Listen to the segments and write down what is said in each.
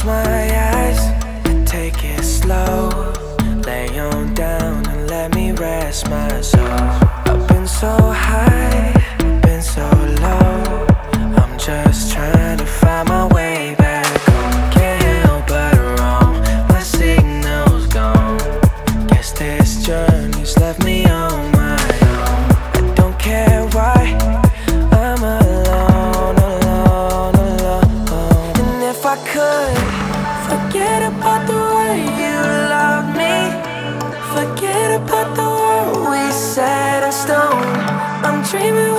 close my eyes and take it slow. Lay on down and let me rest my soul. I've been so high, been so low. I'm just trying to find my way back home. Can't help but roam, my signal's gone. Guess this journey's left me on. Dreaming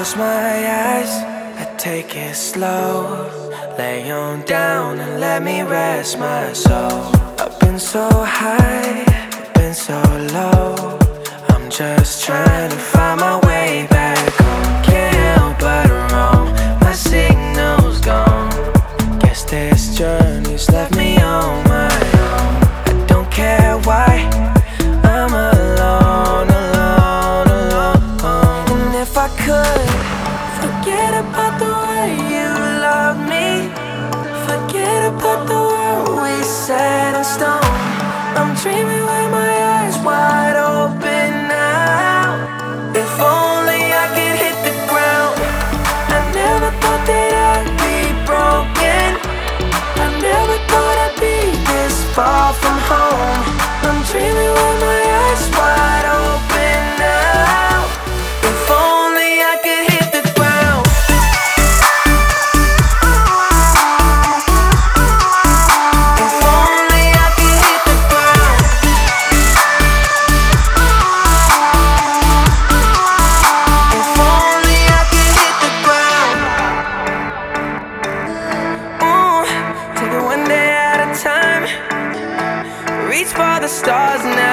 close my eyes, I take it slow. Lay on down and let me rest my soul. I've been so high, been so low. I'm just trying to find my way back home. Can't help but roam. My signal's gone. Guess this journey's left me on my own. I don't care why. I'm alone, alone, alone. And if I could about the way you love me, forget about the world we set in stone. I'm dreaming with my eyes wide open now. If only I could hit the ground. I never thought that I'd be broken. I never thought I'd be this far from stars now.